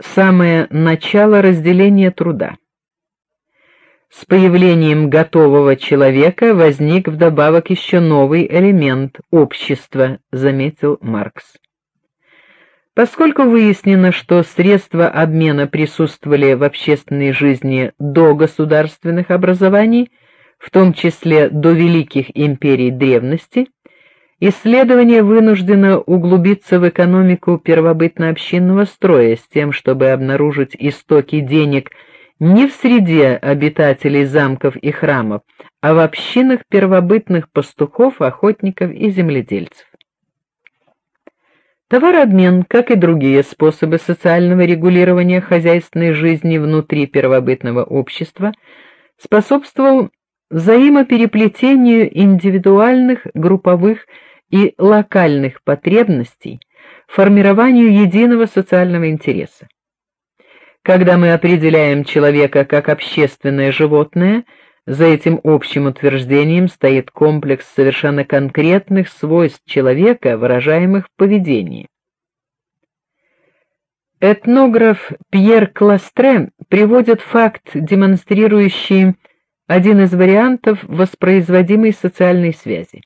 самое начало разделения труда. С появлением готового человека возник вдобавок еще новый элемент общества, заметил Маркс. Поскольку выяснено, что средства обмена присутствовали в общественной жизни до государственных образований, в том числе до великих империй древности, исследование вынуждено углубиться в экономику первобытно-общинного строя с тем, чтобы обнаружить истоки денег не в среде обитателей замков и храмов, а в общинах первобытных пастухов, охотников и земледельцев. Товарообмен, как и другие способы социального регулирования хозяйственной жизни внутри первобытного общества, способствовал взаимопереплетению индивидуальных, групповых и локальных потребностей, формированию единого социального интереса. Когда мы определяем человека как общественное животное, за этим общим утверждением стоит комплекс совершенно конкретных свойств человека, выражаемых в поведении. Этнограф Пьер Кластре приводит факт, демонстрирующий один из вариантов воспроизводимой социальной связи.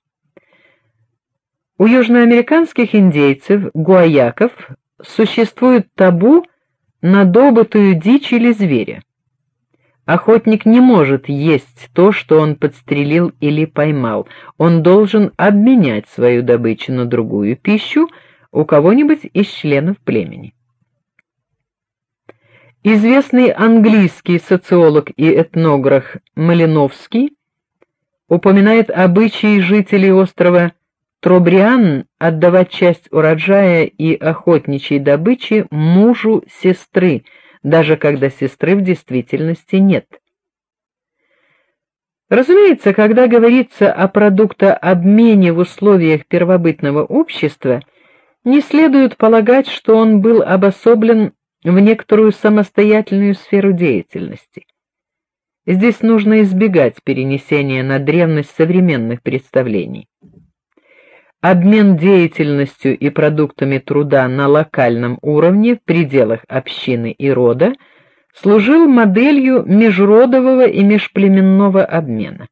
У южноамериканских индейцев гуаяков существует табу на добытую дичь или зверя. Охотник не может есть то, что он подстрелил или поймал. Он должен обменять свою добычу на другую пищу у кого-нибудь из членов племени. Известный английский социолог и этнограф Малиновский упоминает обычаи жителей острова Тробриан отдавать часть урожая и охотничьей добычи мужу сестры – даже когда сестры в действительности нет. Разумеется, когда говорится о продуктообмене в условиях первобытного общества, не следует полагать, что он был обособлен в некоторую самостоятельную сферу деятельности. Здесь нужно избегать перенесения на древность современных представлений. Обмен деятельностью и продуктами труда на локальном уровне в пределах общины и рода служил моделью межродового и межплеменного обмена.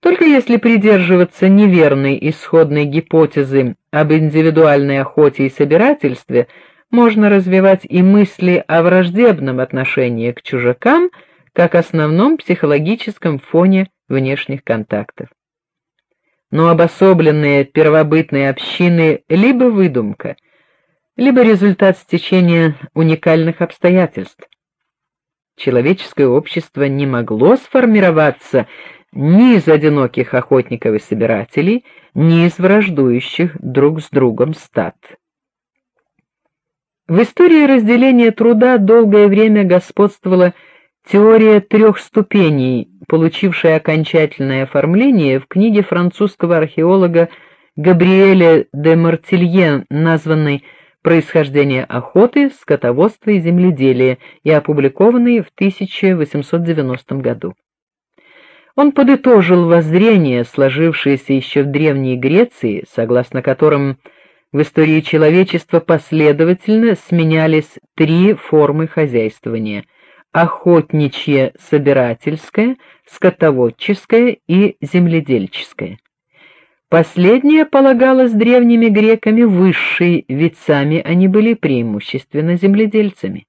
Только если придерживаться неверной исходной гипотезы об индивидуальной охоте и собирательстве, можно развивать и мысли о враждебном отношении к чужакам как основном психологическом фоне внешних контактов но обособленные первобытные общины либо выдумка, либо результат стечения уникальных обстоятельств. Человеческое общество не могло сформироваться ни из одиноких охотников и собирателей, ни из враждующих друг с другом стад. В истории разделения труда долгое время господствовала теория трех ступеней получившая окончательное оформление в книге французского археолога Габриэля де Мартилье, названной Происхождение охоты, скотоводства и земледелия и опубликованной в 1890 году. Он подытожил воззрение, сложившееся еще в древней Греции, согласно которым в истории человечества последовательно сменялись три формы хозяйствования: охотничье, собирательское, скотоводческое и земледельческое. Последнее полагалось древними греками высшей, ведь сами они были преимущественно земледельцами.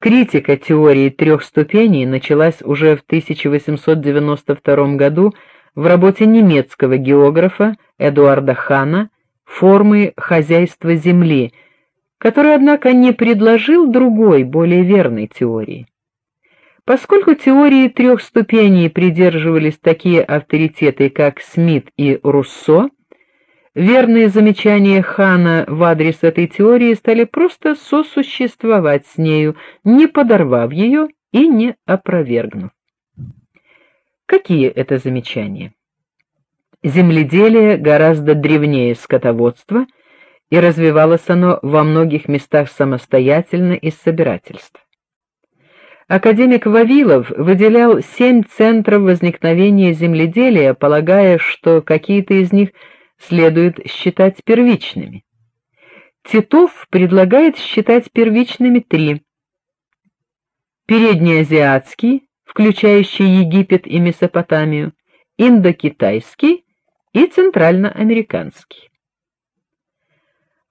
Критика теории трех ступеней началась уже в 1892 году в работе немецкого географа Эдуарда Хана Формы хозяйства земли, который, однако, не предложил другой, более верной теории. Поскольку теории трех ступеней придерживались такие авторитеты, как Смит и Руссо, верные замечания Хана в адрес этой теории стали просто сосуществовать с нею, не подорвав ее и не опровергнув. Какие это замечания? Земледелие гораздо древнее скотоводства, и развивалось оно во многих местах самостоятельно из собирательства. Академик Вавилов выделял семь центров возникновения земледелия, полагая, что какие-то из них следует считать первичными. Титов предлагает считать первичными три: переднеазиатский, включающий Египет и Месопотамию, индокитайский и центральноамериканский.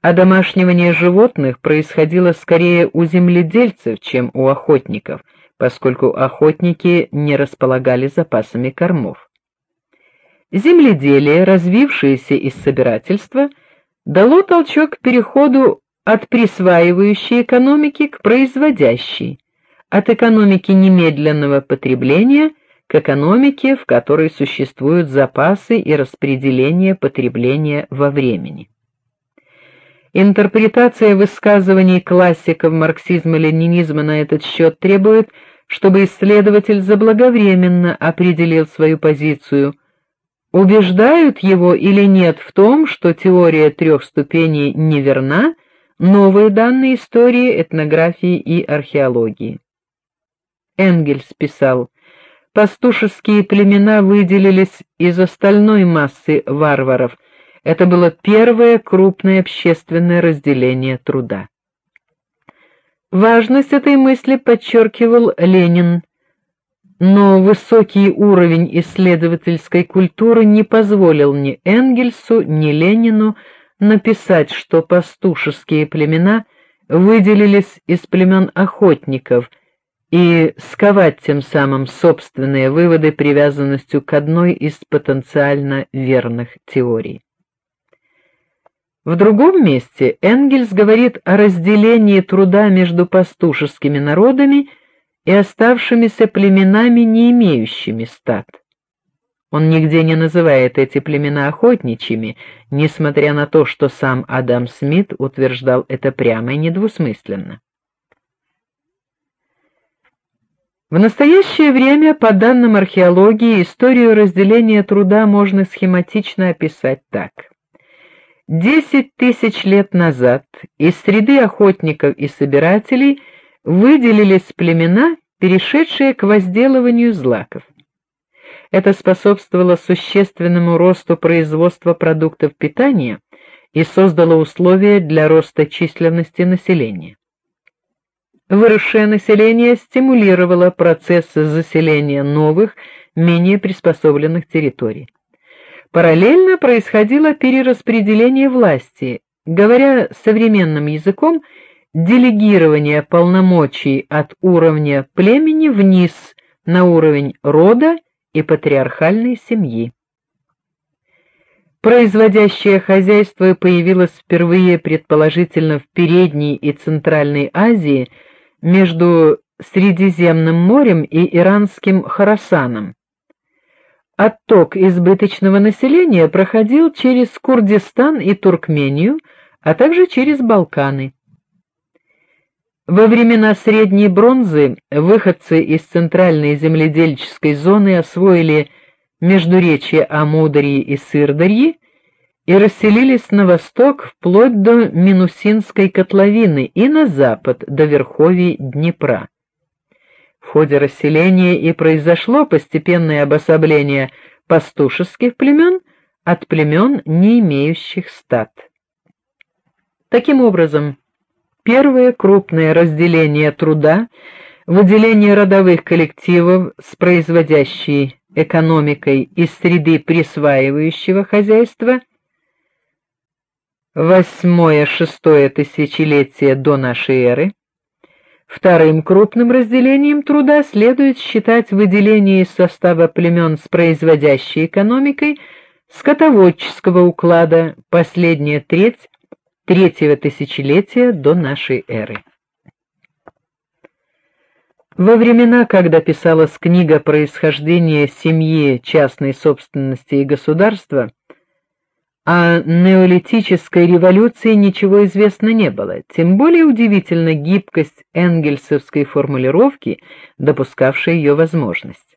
Одомашнивание животных происходило скорее у земледельцев, чем у охотников, поскольку охотники не располагали запасами кормов. Земледелие, развившееся из собирательства, дало толчок к переходу от присваивающей экономики к производящей, от экономики немедленного потребления к экономике, в которой существуют запасы и распределение потребления во времени. Интерпретация высказываний классиков марксизма-ленинизма на этот счет требует, чтобы исследователь заблаговременно определил свою позицию. Убеждают его или нет в том, что теория трех ступеней неверна, новые данные истории, этнографии и археологии. Энгельс писал: Пастушеские племена выделились из остальной массы варваров это было первое крупное общественное разделение труда. Важность этой мысли подчеркивал Ленин, но высокий уровень исследовательской культуры не позволил ни Энгельсу, ни Ленину написать, что пастушеские племена выделились из племен охотников и сковать тем самым собственные выводы привязанностью к одной из потенциально верных теорий. В другом месте Энгельс говорит о разделении труда между пастушескими народами и оставшимися племенами, не имеющими стад. Он нигде не называет эти племена охотничьими, несмотря на то, что сам Адам Смит утверждал это прямо и недвусмысленно. В настоящее время, по данным археологии, историю разделения труда можно схематично описать так: Десять тысяч лет назад из среды охотников и собирателей выделились племена, перешедшие к возделыванию злаков. Это способствовало существенному росту производства продуктов питания и создало условия для роста численности населения. Выросшее население стимулировало процесс заселения новых, менее приспособленных территорий. Параллельно происходило перераспределение власти, говоря современным языком, делегирование полномочий от уровня племени вниз на уровень рода и патриархальной семьи. Производящее хозяйство появилось впервые предположительно в Передней и Центральной Азии между Средиземным морем и иранским Хорасаном. Отток избыточного населения проходил через Курдистан и Туркмению, а также через Балканы. Во времена Средней бронзы выходцы из центральной земледельческой зоны освоили междуречье Амударьи и Сырдарьи и расселились на восток вплоть до Минусинской котловины и на запад до верховий Днепра. В ходе расселения и произошло постепенное обособление пастушеских племен от племен, не имеющих стад. Таким образом, первое крупное разделение труда, выделение родовых коллективов с производящей экономикой из среды присваивающего хозяйства восьмое-шестое тысячелетие до нашей эры Вторым крупным разделением труда следует считать выделение из состава племен с производящей экономикой скотоводческого уклада, последняя треть третьего тысячелетия до нашей эры. Во времена, когда писалась книга Происхождение семьи, частной собственности и государства, о неолитической революции ничего известно не было. Тем более удивительна гибкость энгельсовской формулировки, допускавшей ее возможность.